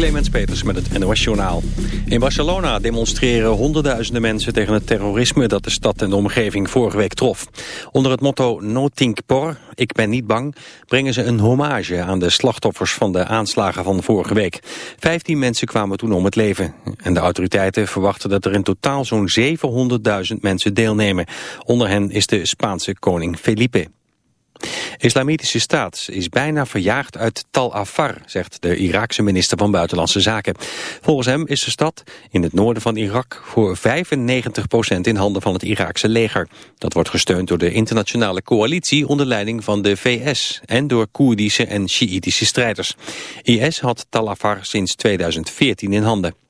Clemens Peters met het NOS Journaal. In Barcelona demonstreren honderdduizenden mensen tegen het terrorisme dat de stad en de omgeving vorige week trof. Onder het motto No Think Por, ik ben niet bang, brengen ze een hommage aan de slachtoffers van de aanslagen van vorige week. Vijftien mensen kwamen toen om het leven. En de autoriteiten verwachten dat er in totaal zo'n 700.000 mensen deelnemen. Onder hen is de Spaanse koning Felipe. Islamitische staat is bijna verjaagd uit Tal Afar, zegt de Iraakse minister van Buitenlandse Zaken. Volgens hem is de stad in het noorden van Irak voor 95% in handen van het Iraakse leger. Dat wordt gesteund door de internationale coalitie onder leiding van de VS en door Koerdische en Sjiïtische strijders. IS had Tal Afar sinds 2014 in handen.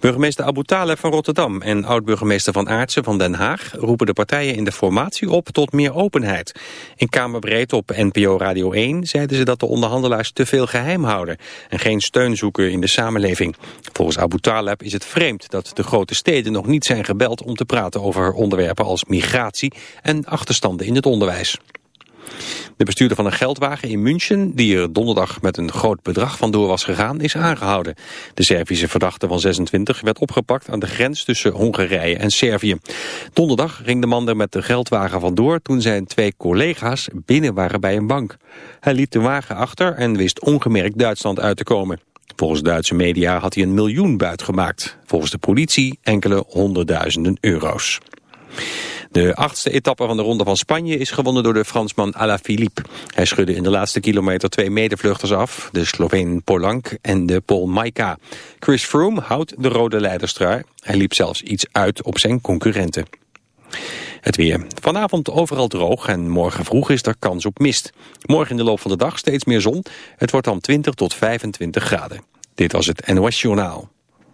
Burgemeester Abu van Rotterdam en oud-burgemeester Van Aartsen van Den Haag roepen de partijen in de formatie op tot meer openheid. In Kamerbreed op NPO Radio 1 zeiden ze dat de onderhandelaars te veel geheim houden en geen steun zoeken in de samenleving. Volgens Abu is het vreemd dat de grote steden nog niet zijn gebeld om te praten over onderwerpen als migratie en achterstanden in het onderwijs. De bestuurder van een geldwagen in München, die er donderdag met een groot bedrag vandoor was gegaan, is aangehouden. De Servische verdachte van 26 werd opgepakt aan de grens tussen Hongarije en Servië. Donderdag ging de man er met de geldwagen vandoor toen zijn twee collega's binnen waren bij een bank. Hij liet de wagen achter en wist ongemerkt Duitsland uit te komen. Volgens Duitse media had hij een miljoen buit gemaakt. Volgens de politie enkele honderdduizenden euro's. De achtste etappe van de Ronde van Spanje is gewonnen door de Fransman Alaphilippe. Hij schudde in de laatste kilometer twee medevluchters af, de Sloveen Polank en de Paul Maika. Chris Froome houdt de rode leiderstrui. Hij liep zelfs iets uit op zijn concurrenten. Het weer. Vanavond overal droog en morgen vroeg is er kans op mist. Morgen in de loop van de dag steeds meer zon. Het wordt dan 20 tot 25 graden. Dit was het NOS Journaal.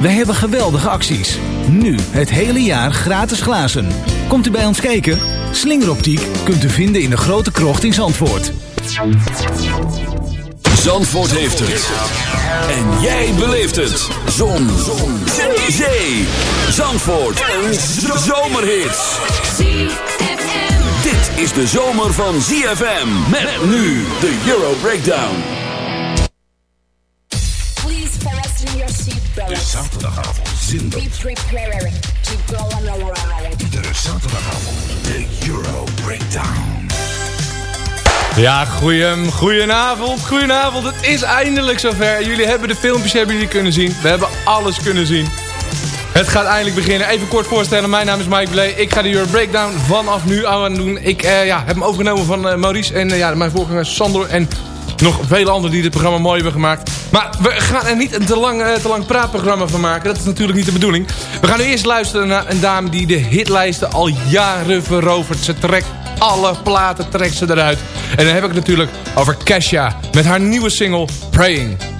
Wij hebben geweldige acties. Nu het hele jaar gratis glazen. Komt u bij ons kijken? Slingeroptiek kunt u vinden in de grote krocht in Zandvoort. Zandvoort heeft het. En jij beleeft het. Zon. Zon. Zee. Zandvoort. Een zomerhit. Dit is de zomer van ZFM. Met nu de Euro Breakdown. Zaterdagavond zinder. Be prepared to go on a ride. De zaterdagavond, de Euro Breakdown. Ja, goeiem, goedenavond, goedenavond. Het is eindelijk zover. Jullie hebben de filmpjes hebben jullie kunnen zien. We hebben alles kunnen zien. Het gaat eindelijk beginnen. Even kort voorstellen. Mijn naam is Mike Blay. Ik ga de Euro Breakdown vanaf nu aan doen. Ik eh, ja, heb hem overgenomen van eh, Maurice en eh, ja, mijn voorganger Sandor. En nog vele anderen die dit programma mooi hebben gemaakt. Maar we gaan er niet een te lang, eh, te lang praatprogramma van maken. Dat is natuurlijk niet de bedoeling. We gaan nu eerst luisteren naar een dame die de hitlijsten al jaren verovert. Ze trekt alle platen, trekt ze eruit. En dan heb ik het natuurlijk over Kesha met haar nieuwe single Praying.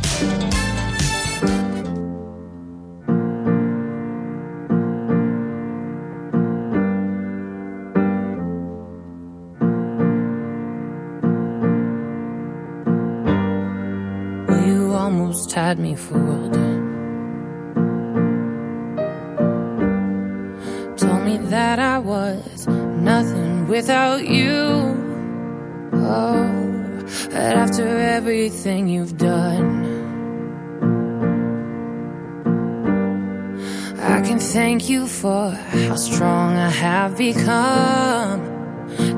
Everything you've done, I can thank you for how strong I have become.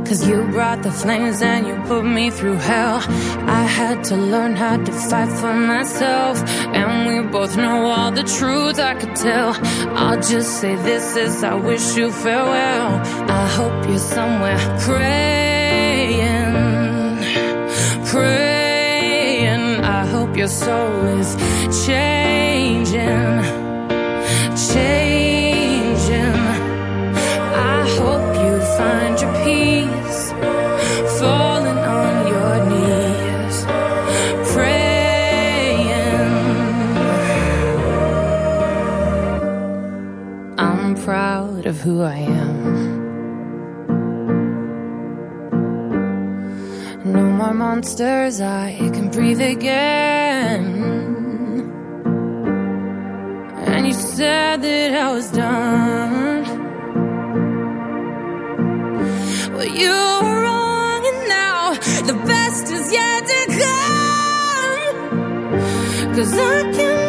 Cause you brought the flames and you put me through hell. I had to learn how to fight for myself. And we both know all the truth I could tell. I'll just say this is I wish you farewell. I hope you're somewhere praying, your soul is changing, changing. I hope you find your peace, falling on your knees, praying. I'm proud of who I am. Monsters, I can breathe again. And you said that I was done. Well, you were wrong, and now the best is yet to come. Cause I can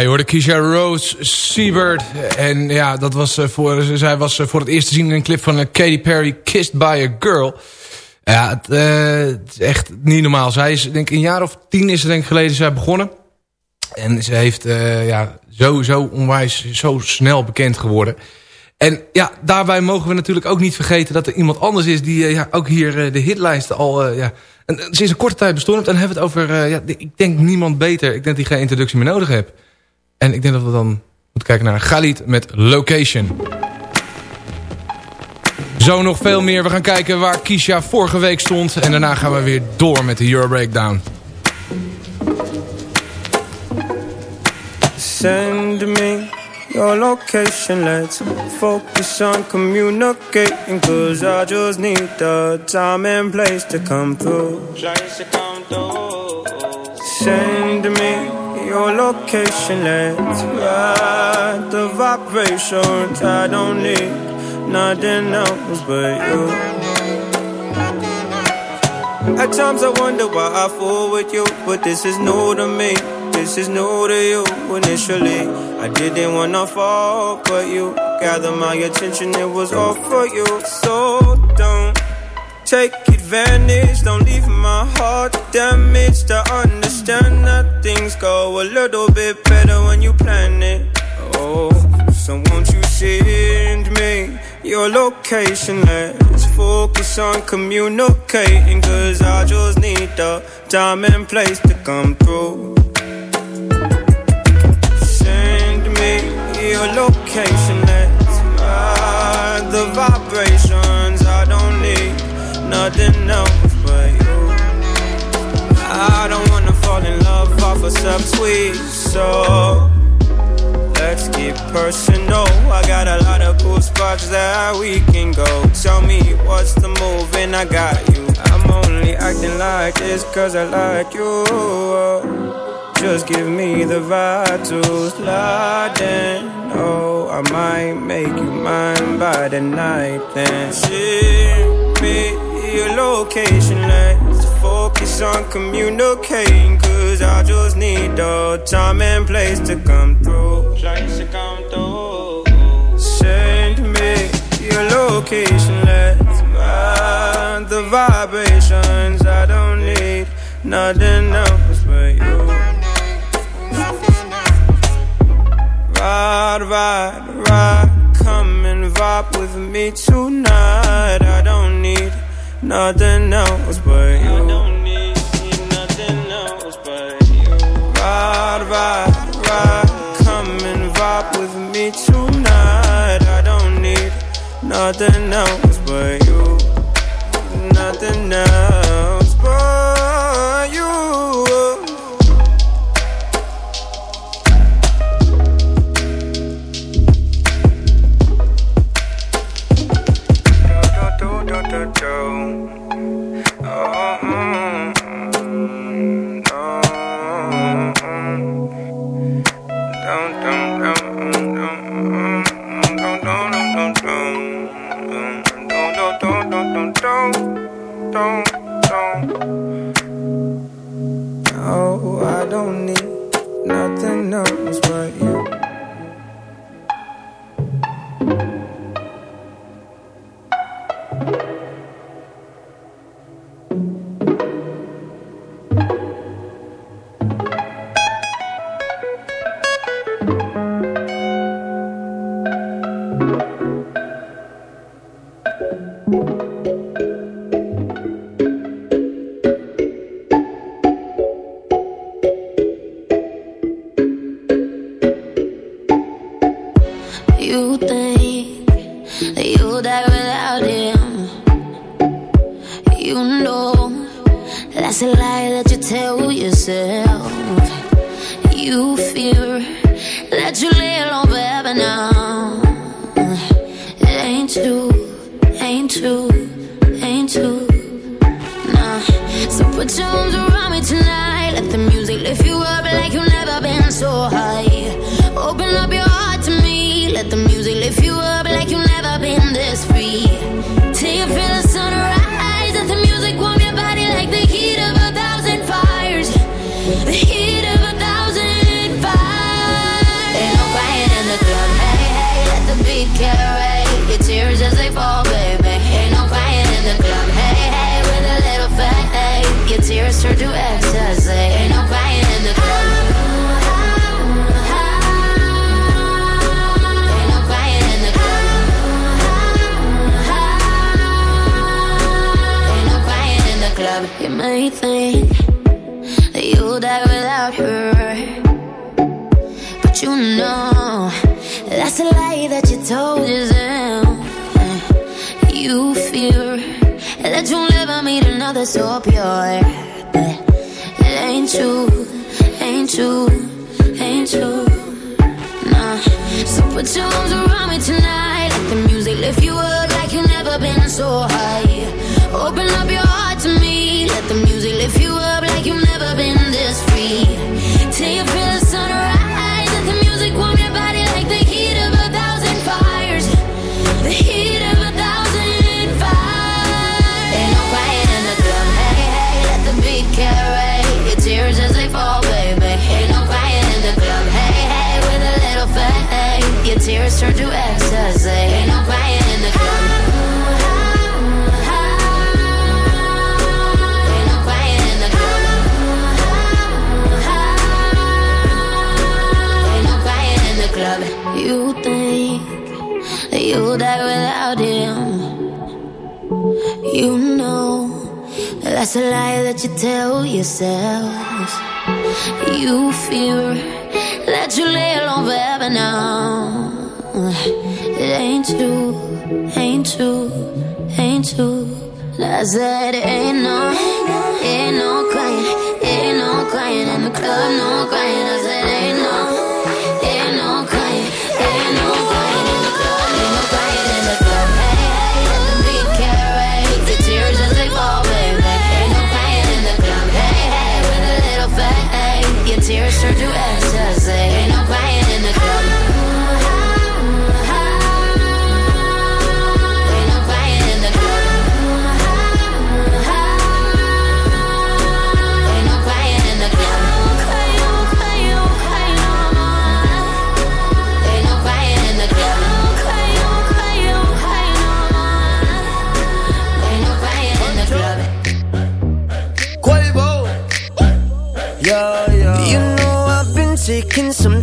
Ja, je hoorde Keisha Rose Siebert. En ja, dat was, eh, voor, zij was eh, voor het eerst te zien in een clip van eh, Katy Perry, Kissed by a Girl. Ja, het, eh, is echt niet normaal. Zij is, denk ik, een jaar of tien is het denk ik geleden zij begonnen. En ze heeft eh, ja, zo onwijs, zo snel bekend geworden. En ja, daarbij mogen we natuurlijk ook niet vergeten dat er iemand anders is... die eh, ja, ook hier eh, de hitlijsten al eh, ja, sinds een korte tijd bestond. En hebben we het over, eh, ja, ik denk niemand beter. Ik denk dat hij geen introductie meer nodig heeft. En ik denk dat we dan moeten kijken naar Galit met Location. Zo nog veel meer. We gaan kijken waar Kisha vorige week stond. En daarna gaan we weer door met de Euro Breakdown. Send me your location. Let's focus on communicating. Cause I just need the time and place to come through. Send me your location. Let's ride the vibrations. I don't need nothing else but you. At times I wonder why I fool with you, but this is new to me. This is new to you. Initially, I didn't wanna fall, but you gathered my attention. It was all for you. So take advantage. Don't leave my heart damaged. I understand that things go a little bit better when you plan it. Oh, so won't you send me your location? Let's focus on communicating. Cause I just need the time and place to come through. Send me your location. Let's ride the vibrations. Nothing else but you. I don't wanna fall in love off a subtweet, so let's get personal. I got a lot of cool spots that we can go. Tell me what's the move, and I got you. I'm only acting like this cause I like you. Just give me the vibe to slide in. Oh, I might make you mine by the night then. Ship me your location, let's focus on communicating. Cause I just need the time and place to come through. Place to come through. Send me your location, let's ride the vibrations. I don't need nothing else but you. Ride, ride, ride, come and vibe with me tonight. I don't need nothing else but you. I don't need nothing else but you. Ride, ride, ride, come and vibe with me tonight. I don't need nothing else ain't true, ain't true. Nah. So put your arms around me tonight. Let the music lift you up like you've never been so high. Open up your heart to me. Let the music lift you up turn to ecstasy. Ain't no crying in the club. You may think that you'll die without her. But you know that's a lie that you told yourself. You fear that you'll never meet another so pure. Ain't true, ain't true, ain't true. Nah. So put your arms around me tonight. Let the music lift you up like you've never been so high. Open up your heart to me. Let the music lift you sure do exercise. Ain't no crying in the club. Club. You think that you'll die without him? You know that that's a lie that you tell yourself. You fear that you lay alone forever now. It ain't true, ain't true, ain't true. I said ain't no, ain't no crying, ain't no crying in the club, no crying.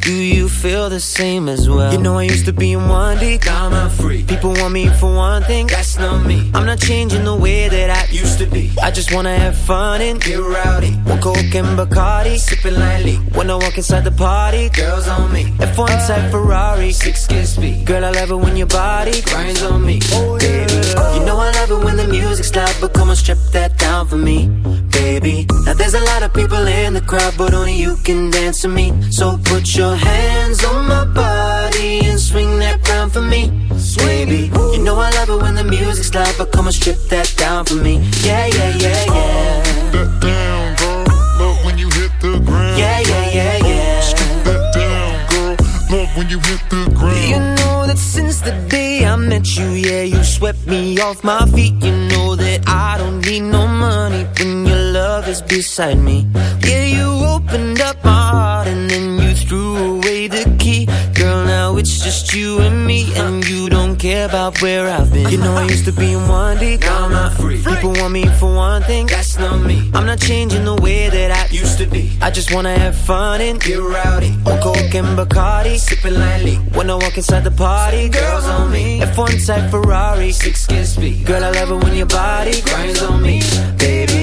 Do you feel the same as well? You know I used to be in one deep, now I'm free. People want me for one thing, that's not me. I'm not changing the way that I used to be. I just wanna have fun and get rowdy. One coke and Bacardi, sipping lightly. When I walk inside the party, girls on me. F1 type Ferrari, six kiss speed. Girl, I love it when your body grinds on me. Oh, Baby, you know I love it when the music's loud, but come on, strip that can dance to me. So put your hands on my body and swing that crown for me, baby. You know I love it when the music's loud, but come on, strip that down for me. Yeah, yeah, yeah, yeah. That down, girl. Love when you hit the ground. Yeah, yeah, yeah, yeah. Strip that down, girl. Love when you hit the ground. You know that since the day I met you, yeah, you swept me off my feet. You know that I don't need no money when your love is beside me. Yeah, you opened up my heart and then you threw away the key. Girl, now it's just you and me, and you don't care about where I've been. You know I used to be in one deep, now I'm not free. People want me for one thing, that's not me. I'm not changing the way that I used to be. I just wanna have fun and get rowdy. On coke and Bacardi, sipping lightly. When I walk inside the party, girls on me. F1 type Ferrari, six kiss speed. Girl, I love it when your body grinds on me, baby.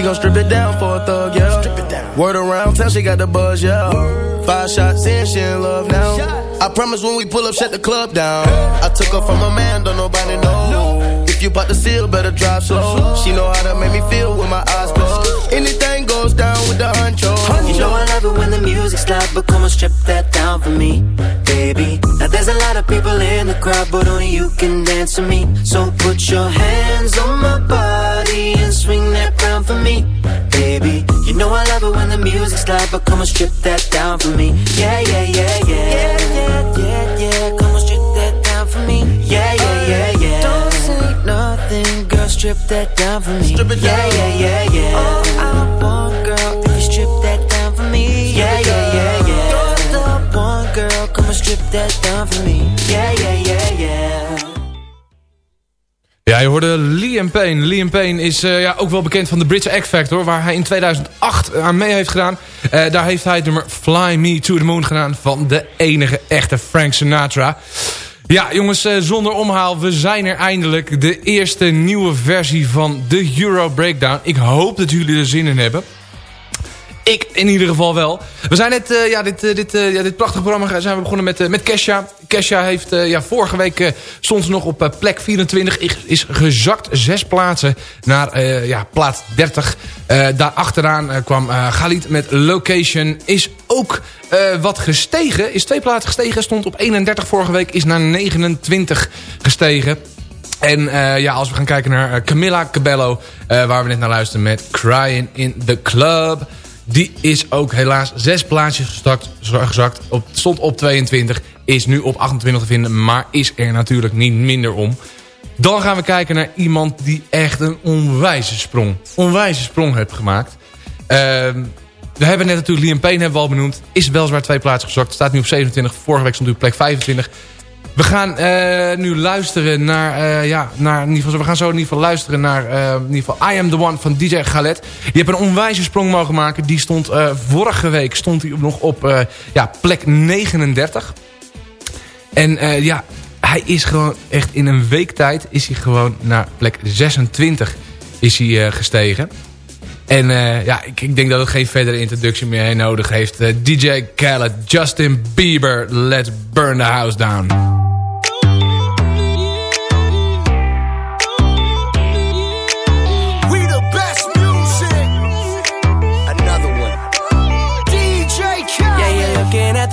She gon' strip it down for a thug, yeah. Strip it down. Word around town, she got the buzz, yeah. Five shots in, she in love now. I promise when we pull up, shut the club down. I took her from a man, don't nobody know. If you bout to seal, better drive slow. She know how to make me feel with my eyes closed. Anything goes down with the honcho. You know I love it when the music's loud, but come on, strip that down for me, baby. There's a lot of people in the crowd, but only you can dance to me. So put your hands on my body and swing that round for me, baby. You know I love it when the music's loud, but come on, strip that down for me. Yeah, yeah, yeah, yeah. Yeah, yeah, yeah, yeah. Come on, strip that down for me. Yeah, yeah, oh, yeah, yeah. Don't say nothing, girl, strip that down for me. Strip it yeah, yeah, yeah, yeah. All I want, girl, that down for me. Yeah, yeah. Ja, je hoorde Liam Payne. Liam Payne is eh, ja, ook wel bekend van de Britse X Factor... waar hij in 2008 aan mee heeft gedaan. Eh, daar heeft hij het nummer Fly Me to the Moon gedaan... van de enige echte Frank Sinatra. Ja, jongens, eh, zonder omhaal. We zijn er eindelijk. De eerste nieuwe versie van de Euro Breakdown. Ik hoop dat jullie er zin in hebben. Ik in ieder geval wel. We zijn net, eh, ja, dit, eh, dit, eh, ja, dit prachtige programma zijn we begonnen met, met Kesha. Kesha heeft ja, vorige week stond ze nog op plek 24. Is, gezakt zes plaatsen naar ja, plaats 30. Eh daarachteraan kwam Galit met Location. Is ook wat gestegen. Is twee plaatsen gestegen. Stond op 31 vorige week. Is naar 29 gestegen. En ja, als we gaan kijken naar Camilla Cabello... Waar we net naar luisteren met Crying in the Club... die is ook helaas zes plaatsjes gezakt. gezakt op, stond op 22, is nu op 28 te vinden... maar is er natuurlijk niet minder om. Dan gaan we kijken naar iemand die echt een onwijze sprong... onwijze sprong heeft gemaakt. Ehm, we hebben net natuurlijk Liam Payne hebben we al benoemd. Is weliswaar twee plaatsen gezakt. Staat nu op 27. Vorige week stond hij op plek 25. We gaan uh, nu luisteren naar, uh, ja, naar in ieder geval, we gaan zo in ieder geval luisteren naar uh, in ieder geval I Am The One van DJ Galet. Die heeft een onwijze sprong mogen maken. Die stond vorige week stond hij nog op ja, plek 39. En ja, hij is gewoon echt in een week tijd is hij gewoon naar plek 26 is hij gestegen. En ja, ik, ik, denk dat het geen verdere introductie meer nodig heeft. DJ Khaled, Justin Bieber, Let's Burn the House Down.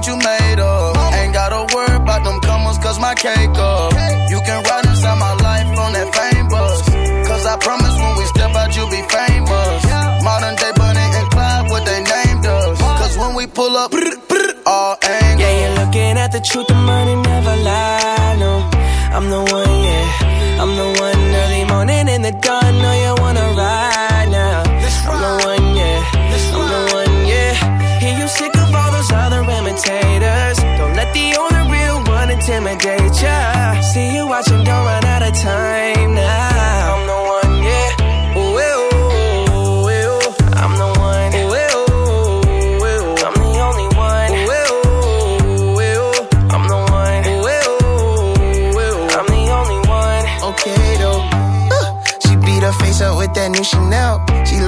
what you made of. Ain't gotta worry about them comers, cause my cake up. You can ride inside my life on that fame bus. Cause I promise when we step out, you'll be famous. Modern day Bunny and Clyde, what they named us. Cause when we pull up, all angles. Yeah, you're looking at the truth, the money never lie, no. I'm the one, yeah. I'm the one early morning in the dawn. Know you wanna ride now. I'm the one, those other imitators. Don't let the only real one intimidate ya. See you watching, don't run out of time now. I'm the one, yeah. Ooh, ooh, ooh, ooh. I'm the one. Ooh, ooh, ooh, ooh. I'm the only one. Ooh, ooh, ooh, ooh. I'm the one. Ooh, ooh, ooh, ooh. I'm the only one. okay though. Uh, she beat her face up with that new Chanel.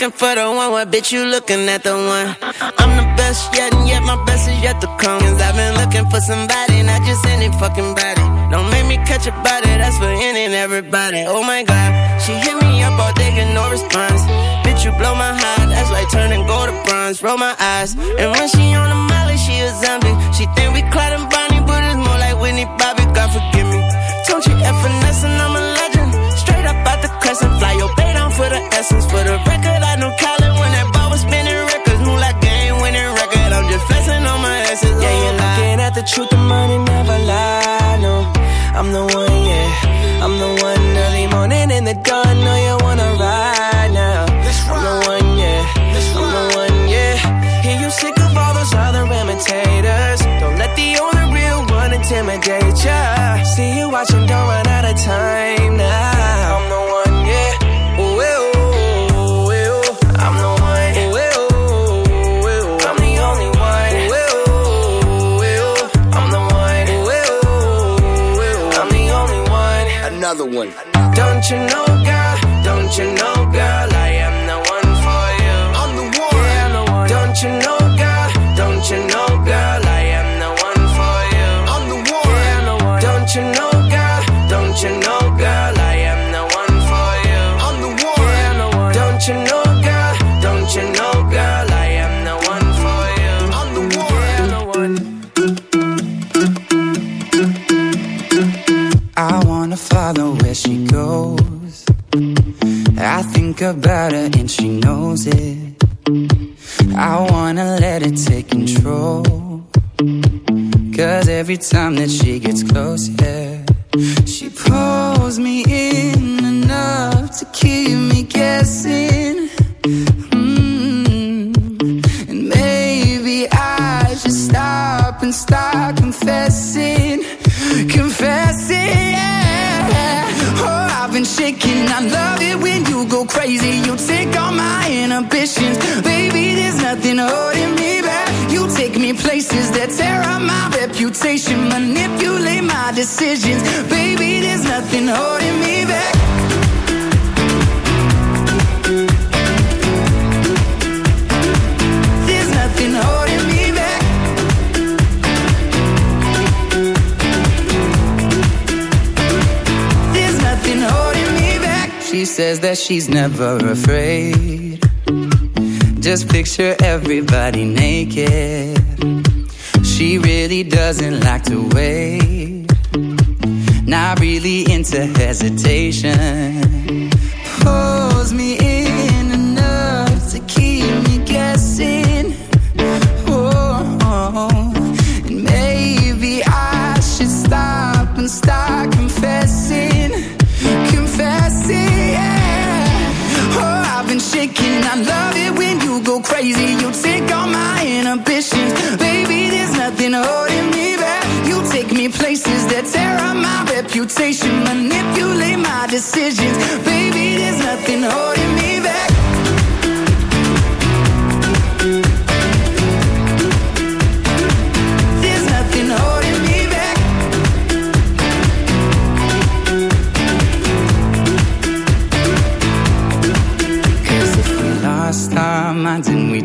Looking for the one, what bitch you looking at the one? I'm the best yet, and yet my best is yet to come. Cause I've been looking for somebody, not just any fucking body. Don't make me catch a body, that's for any and everybody. Oh my god, she hit me up all day, get no response. Bitch, you blow my heart, that's like turning gold to bronze. Roll my eyes, and when she on the molly, she a zombie. She think we Clyde and Bonnie, but it's more like Whitney Bobby, God forgive me. Don't you F finesse, and I'm a legend. Straight up out the crescent, fly your for the essence. For the record, I know Colin when that ball was spinning records. Knew like game winning record. I'm just flexing on my essence. Yeah, you're looking at the truth, the money never lie. No, I'm the one, yeah. I'm the one early morning in the dawn. Know you wanna ride now. I'm the one, yeah. I'm the one, yeah. Hear you sick of all those other imitators. Don't let the only real one intimidate ya. See you watching you know, about her and she knows it. I wanna let it take control. Cause every time that she gets close, yeah, she pulls me in decisions, baby. There's nothing holding me back. There's nothing holding me back. There's nothing holding me back. She says that she's never afraid. Just picture everybody naked. She really doesn't like to wait. Not really into hesitation. Pulls me in enough to keep me guessing. Oh, and maybe I should stop and start confessing, confessing. Yeah. Oh, I've been shaking. I love it when you go crazy. You take all my inhibitions, baby. There's nothing holding me reputation, manipulate my decisions, baby. There's nothing holding me back.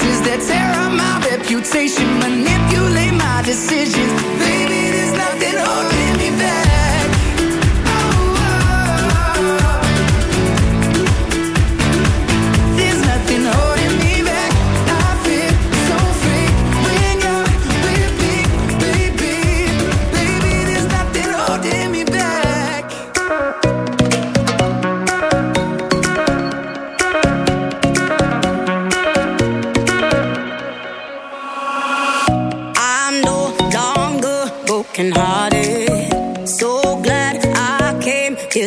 places that tear up my reputation, manipulate my decisions, baby.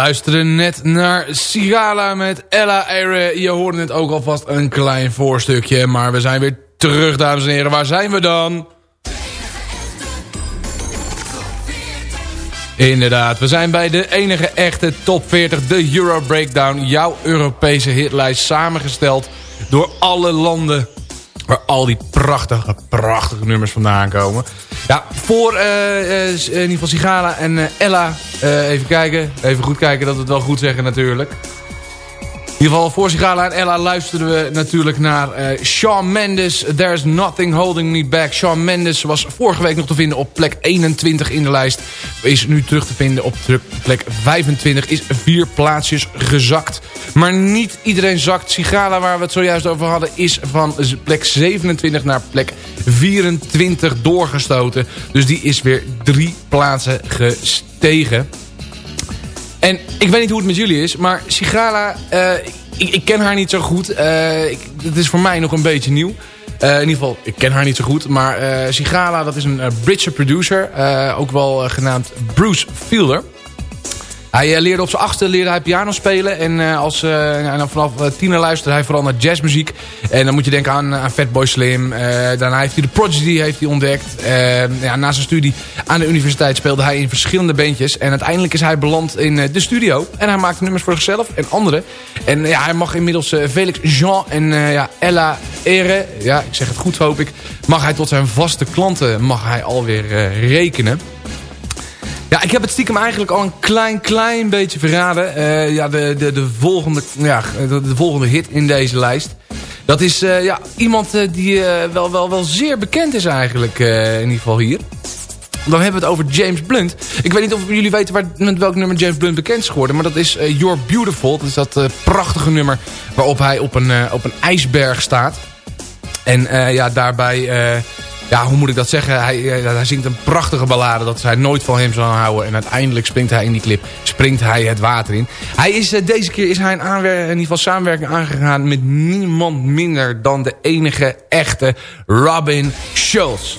Luisterde net naar Sigala met Ella Ere. Je hoorde net ook alvast een klein voorstukje. Maar we zijn weer terug, dames en heren. Waar zijn we dan? Inderdaad, we zijn bij de enige echte top 40, de Euro Breakdown. Jouw Europese hitlijst samengesteld door alle landen waar al die prachtige, prachtige nummers vandaan komen. Ja, voor eh, eh, in ieder geval Sigala en eh, Ella, even kijken, even goed kijken dat we het wel goed zeggen natuurlijk. In ieder geval voor Sigala en Ella luisterden we natuurlijk naar eh Shawn Mendes. There's Nothing Holding Me Back. Shawn Mendes was vorige week nog te vinden op plek 21 in de lijst. Is nu terug te vinden op plek 25. Is vier plaatsjes gezakt. Maar niet iedereen zakt. Sigala, waar we het zojuist over hadden, is van plek 27 naar plek 24 doorgestoten. Dus die is weer drie plaatsen gestegen. En ik weet niet hoe het met jullie is, maar Sigala, eh, ik, ik ken haar niet zo goed. Ik, het is voor mij nog een beetje nieuw. Eh, in ieder geval, ik ken haar niet zo goed. Maar Sigala, dat is een Britse producer. ook wel genaamd Bruce Fielder. Hij eh, leerde op zijn achtste leerde hij piano spelen. En, eh, als, eh, en dan vanaf tiener luisterde hij vooral naar jazzmuziek. En dan moet je denken aan, Fatboy Slim. Daarna heeft hij de Prodigy heeft hij ontdekt. Ja, na zijn studie aan de universiteit speelde hij in verschillende bandjes. En uiteindelijk is hij beland in de studio. En hij maakte nummers voor zichzelf en anderen. En ja, hij mag inmiddels Felix Jean en ja, Ella Ere, ja, ik zeg het goed hoop ik, mag hij tot zijn vaste klanten mag hij alweer rekenen. Ja, ik heb het stiekem eigenlijk al een klein, klein beetje verraden. Eh, ja, de, de, de, volgende, ja, de, de volgende hit in deze lijst. Dat is eh, ja, iemand eh, die wel, wel, wel zeer bekend is eigenlijk, in ieder geval hier. Dan hebben we het over James Blunt. Ik weet niet of jullie weten waar, met welk nummer James Blunt bekend is geworden. Maar dat is You're Beautiful. Dat is dat prachtige nummer waarop hij op een, op een ijsberg staat. En ja, daarbij... ja, hoe moet ik dat zeggen? Hij, eh, hij zingt een prachtige ballade dat zij nooit van hem zal houden. En uiteindelijk springt hij in die clip, springt hij het water in. Hij is, eh, deze keer is hij in ieder geval samenwerking aangegaan met niemand minder dan de enige echte Robin Schulz.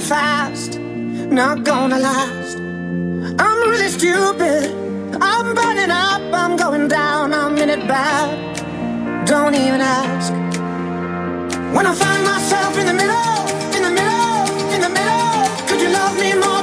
Fast, not gonna last. I'm really stupid. I'm burning up, I'm going down, I'm in it bad. Don't even ask. When I find myself in the middle, in the middle, in the middle, could you love me more,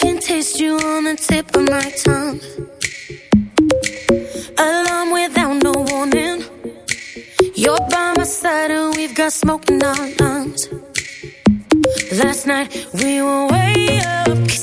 can taste you on the tip of my tongue. Alarm without no warning. You're by my side and we've got smoke in our lungs. Last night we were way up.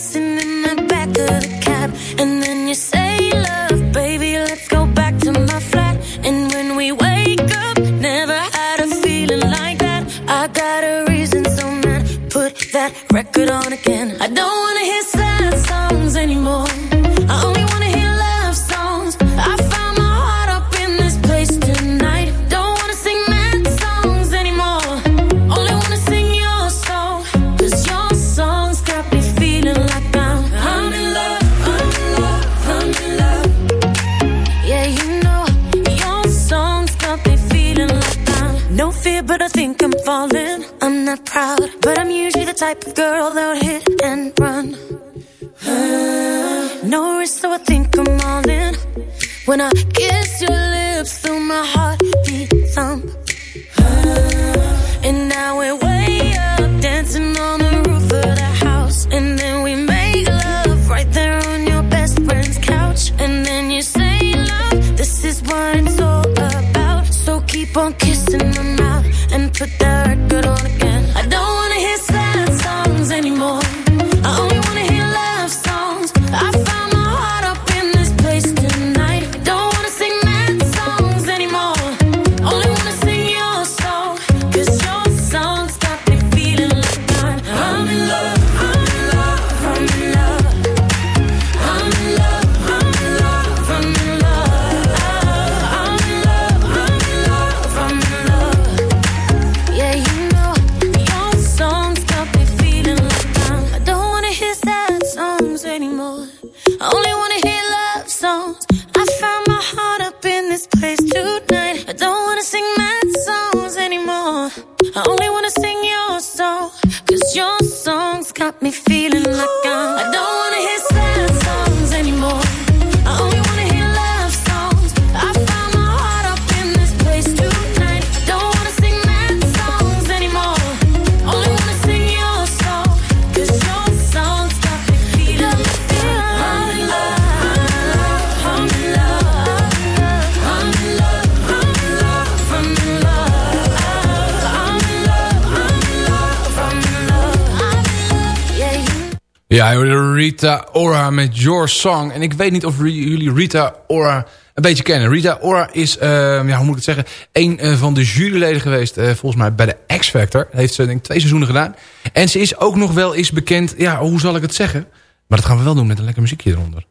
Rita Ora met Your Song. En ik weet niet of jullie Rita Ora een beetje kennen. Rita Ora is, eh, ja, hoe moet ik het zeggen... een eh, van de juryleden geweest, eh, volgens mij bij de X Factor. Heeft ze denk ik twee seizoenen gedaan. En ze is ook nog wel eens bekend... Ja, hoe zal ik het zeggen? Maar dat gaan we wel doen met een lekker muziekje eronder.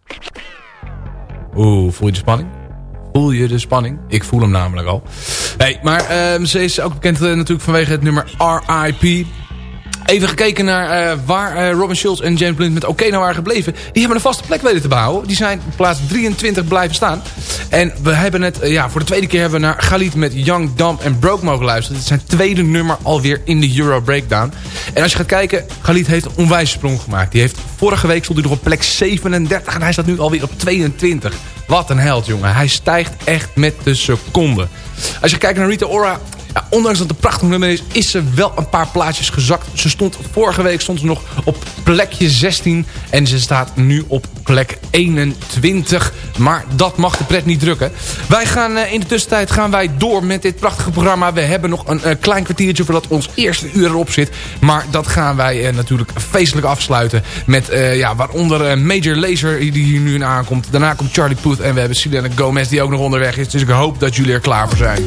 Oeh, voel je de spanning? Voel je de spanning? Ik voel hem namelijk al. Hey, maar ehm, ze is ook bekend eh, natuurlijk vanwege het nummer R.I.P. Even gekeken naar eh, waar eh, Robin Schulz en James Blunt met Oké nou waren gebleven. Die hebben een vaste plek weten te behouden. Die zijn plaats 23 blijven staan. En we hebben net, eh, ja, voor de tweede keer hebben we naar Galit met Young, Dumb en Broke mogen luisteren. Dit is zijn tweede nummer alweer in de Euro Breakdown. En als je gaat kijken, Galit heeft een onwijs sprong gemaakt. Die heeft, vorige week stond hij nog op plek 37 en hij staat nu alweer op 22. Wat een held, jongen. Hij stijgt echt met de seconde. Als je kijkt naar Rita Ora, ondanks dat het een prachtig nummer is, is ze wel een paar plaatjes gezakt. Ze stond, vorige week stond ze nog op plekje 16 en ze staat nu op plek 21. Maar dat mag de pret niet drukken. Wij gaan eh, in de tussentijd gaan wij door met dit prachtige programma. We hebben nog een eh, klein kwartiertje voordat ons eerste uur erop zit. Maar dat gaan wij eh, natuurlijk feestelijk afsluiten met ja, waaronder Major Lazer die hier nu in aankomt. Daarna komt Charlie Puth en we hebben Selena Gomez die ook nog onderweg is. Dus ik hoop dat jullie er klaar voor zijn.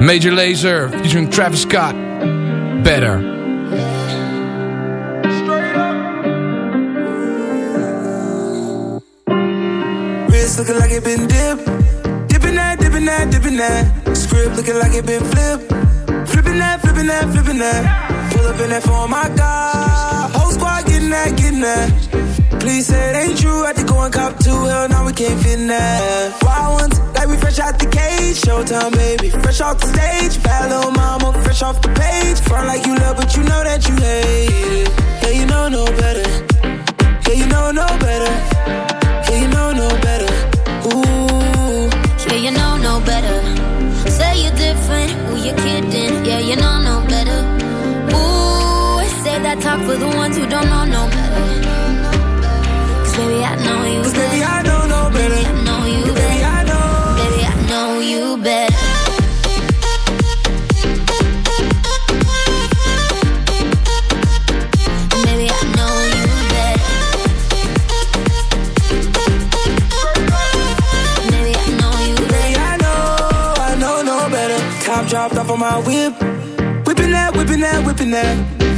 Major Lazer featuring Travis Scott. Better. Looking like it been dipped. Dipping that, dipping that, dipping that. Script looking like it been flipped. Flipping that, flipping that, flipping that. Pull up in that for my God. Whole squad getting that, getting that. Please say it ain't true. Had to go and cop two. Hell, now we can't fit in that. Wild ones, like we fresh out the cage. Showtime, baby. Fresh off the stage. Bad little mama, fresh off the page. Front like you love, but you know that you hate it. Yeah, you know no better. Yeah, you know no better. Yeah, you know no better. Ooh. Yeah, you know no better. Say you're different, who you kidding? Yeah, you know no better. Ooh, say that talk for the ones who don't know no better. Cause baby, I know you my whip. Whipping that, whipping that, whipping that.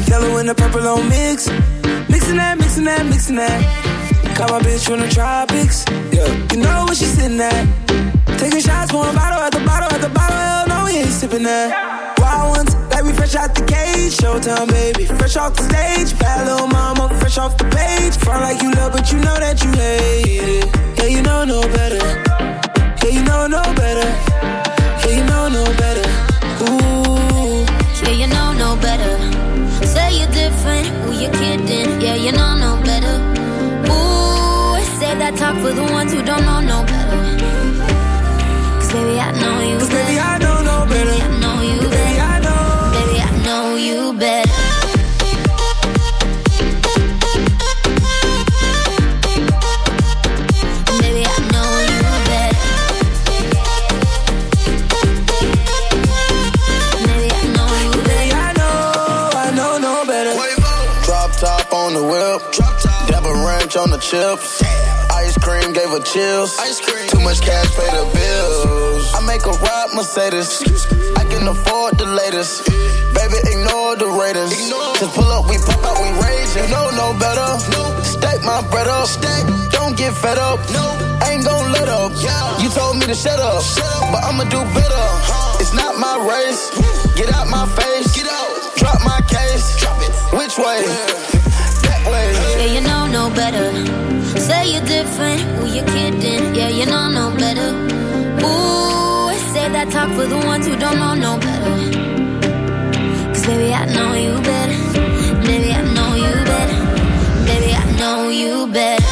Yellow and the purple on mix. Mixing that, mixing that, mixing that. Got my bitch from the tropics. Yeah, you know where she sitting at. Taking shots, pouring bottle at the bottle at the bottle. Hell no, we ain't sipping that. Wild ones, like we fresh out the cage. Showtime, baby, fresh off the stage. Bad little mama, fresh off the page. Front like you love, but you know that you hate it. Yeah, you know no better. Yeah, you know no better. Yeah, you know no better yeah, you know no better. Say you're different, who you kidding? Yeah, you know no better. Ooh, save that talk for the ones who don't know no better. Cause baby, I know you. Cause baby, I know chips. Ice cream gave her chills. Too much cash pay the bills. I make a ride Mercedes. I can afford the latest. Baby, ignore the Raiders. Just pull up, we pop out, we rage. You know no better. Stack my bread up. Don't get fed up. I ain't gon' let up. You told me to shut up, but I'ma do better. It's not my race. Get out my face. Drop my case. Which way? Yeah, you know no better. Say you're different. Who you kidding? Yeah, you know no better. Ooh, save that talk for the ones who don't know no better. Cause baby, I know you better. Baby, I know you better. Baby, I know you better.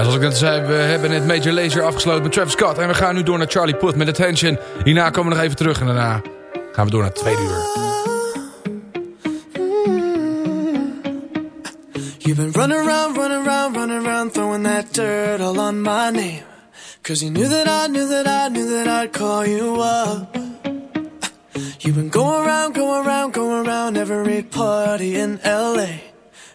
Ja, zoals ik net zei, we hebben net Major Lazer afgesloten met Travis Scott. En we gaan nu door naar Charlie Puth met Attention. Hierna komen we nog even terug en daarna gaan we door naar het tweede uur. You've been running around, running around, running around, throwing that dirt all on my name. Cause you knew that I knew that I knew that I'd call you up. You've been going around, going around, going around every party in LA.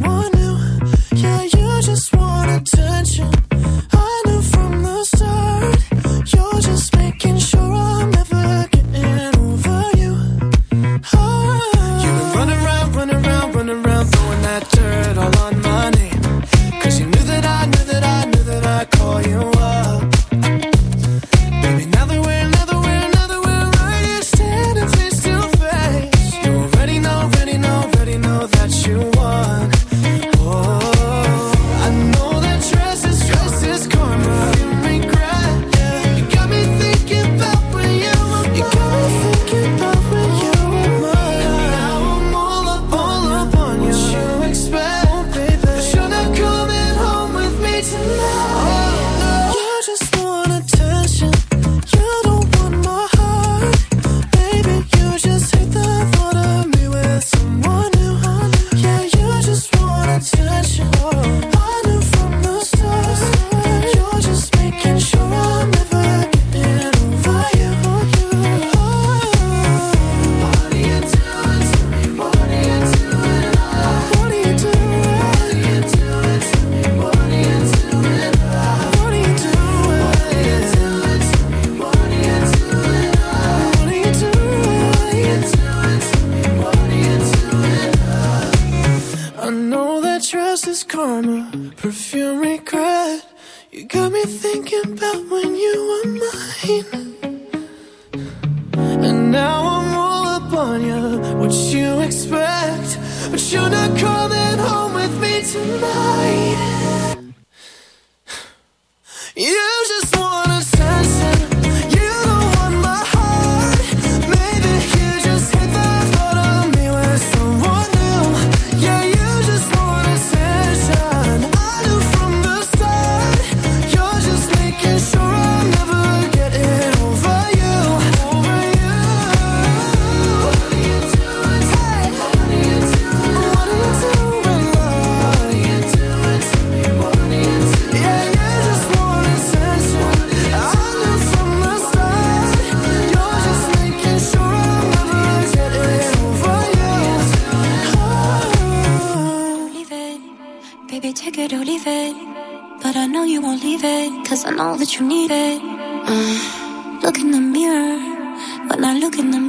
someone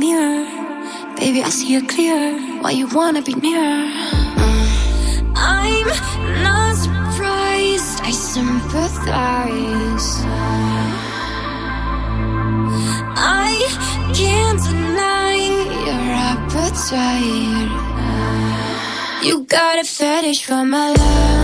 mirror, baby, I see it clear. Why you wanna be near? Uh, I'm not surprised, I sympathize. I can't deny your appetite. You got a fetish for my love.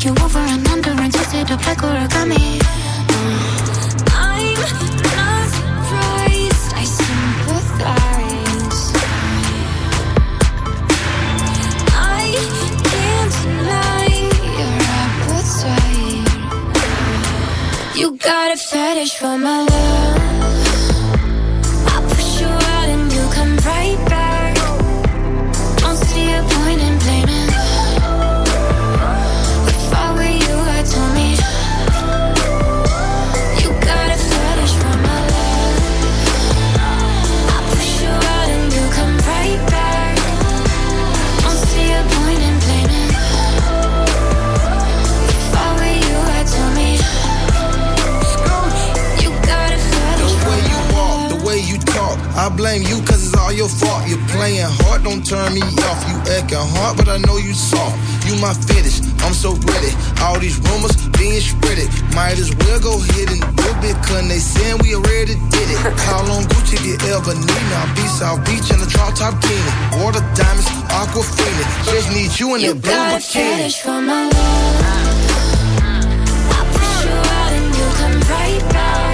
Take you over and under and twist up like origami. I'm not surprised, I sympathize. I can't deny your appetite. You got a fetish for my blame you cause it's all your fault. You're playing hard, don't turn me off. You acting hard, but I know you soft. You my fetish, I'm so ready. All these rumors being spreaded. Might as well go ahead and do it, cause they saying we already did it. Call on Gucci if you ever need me. I'll be South Beach in a drop top bikini. Water diamonds, aquafina. Just need you in You that blue got a bikini. fetish for my love. I push you out and you come right back.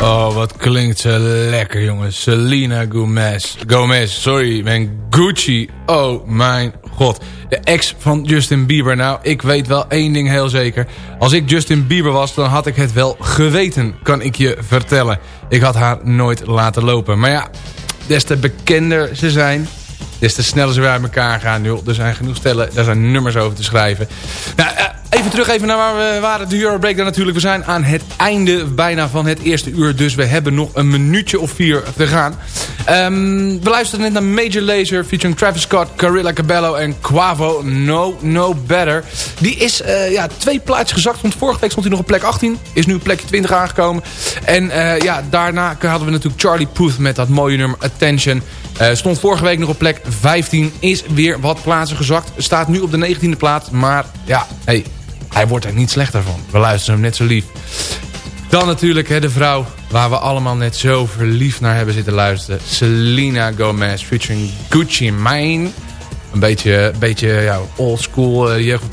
Oh, wat klinkt ze lekker, jongens. Selena Gomez. Gomez, sorry, man. Gucci. Oh, mijn god. De ex van Justin Bieber. Nou, ik weet wel één ding heel zeker. Als ik Justin Bieber was, dan had ik het wel geweten, kan ik je vertellen. Ik had haar nooit laten lopen. Maar ja, des te bekender ze zijn, des te sneller ze weer uit elkaar gaan. Joh. Er zijn genoeg stellen, daar zijn nummers over te schrijven. Nou, eh, even terug even naar waar we waren. De Euro Breakdown natuurlijk. We zijn aan het einde bijna van het eerste uur. Dus we hebben nog een minuutje of vier te gaan. Ehm, we luisterden net naar Major Lazer featuring Travis Scott, Carilla Cabello en Quavo. No, no better. Die is eh, ja, twee plaatjes gezakt. Want vorige week stond hij nog op plek 18. Is nu op plekje 20 aangekomen. En eh, ja, daarna hadden we natuurlijk Charlie Puth met dat mooie nummer Attention. Eh, stond vorige week nog op plek 15. Is weer wat plaatsen gezakt. Staat nu op de 19e plaats. Maar ja, hey, hij wordt er niet slechter van. We luisteren hem net zo lief. Dan natuurlijk hè, de vrouw waar we allemaal net zo verliefd naar hebben zitten luisteren. Selena Gomez featuring Gucci Mane. Een beetje, beetje ja, old school uh, jeugd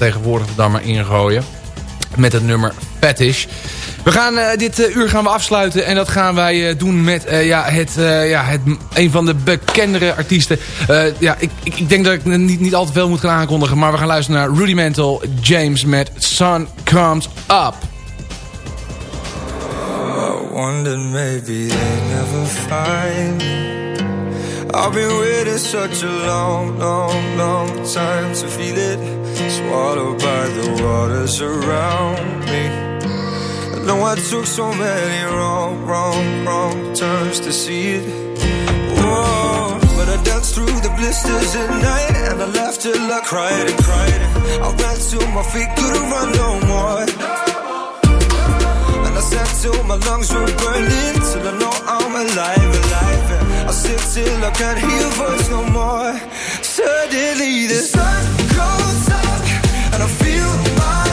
dan maar ingooien. Met het nummer Fetish. We gaan uh, dit uh, uur gaan we afsluiten. En dat gaan wij uh, doen met ja, het, ja, het, een van de bekendere artiesten. ja, ik, ik, ik, denk dat ik niet, niet al te veel moet gaan aankondigen. Maar we gaan luisteren naar Rudimental James met Sun Comes Up. Wondered maybe they never find. I've been waiting such a long, long, long time to feel it. Swallowed by the waters around me. Know I took so many wrong, wrong, wrong turns to see it. Whoa, but I danced through the blisters at night and I laughed till I cried and cried. I ran till my feet couldn't run no more. And I sat till my lungs were burning till I know I'm alive, alive. I sit till I can't hear voice no more. Suddenly the sun goes up and I feel my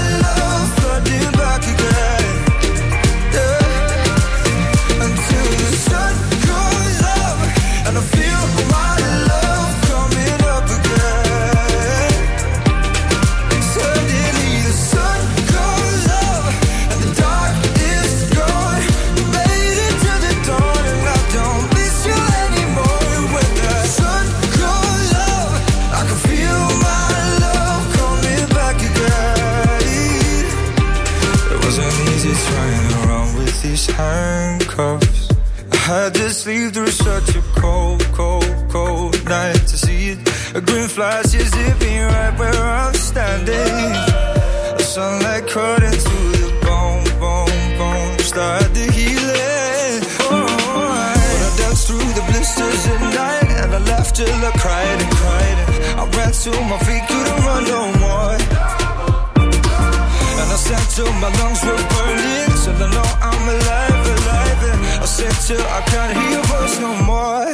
had to sleep through such a cold, cold, cold night to see it. A green flash is zipping right where I'm standing. The sunlight cut into the bone, bone, bone. Start the healing. Oh, when I danced through the blisters at night, and I laughed till I cried and cried. And I ran to my feet, couldn't run no more. And I said till my lungs were burning, till I know I'm alive. Till I can't hear your voice no more.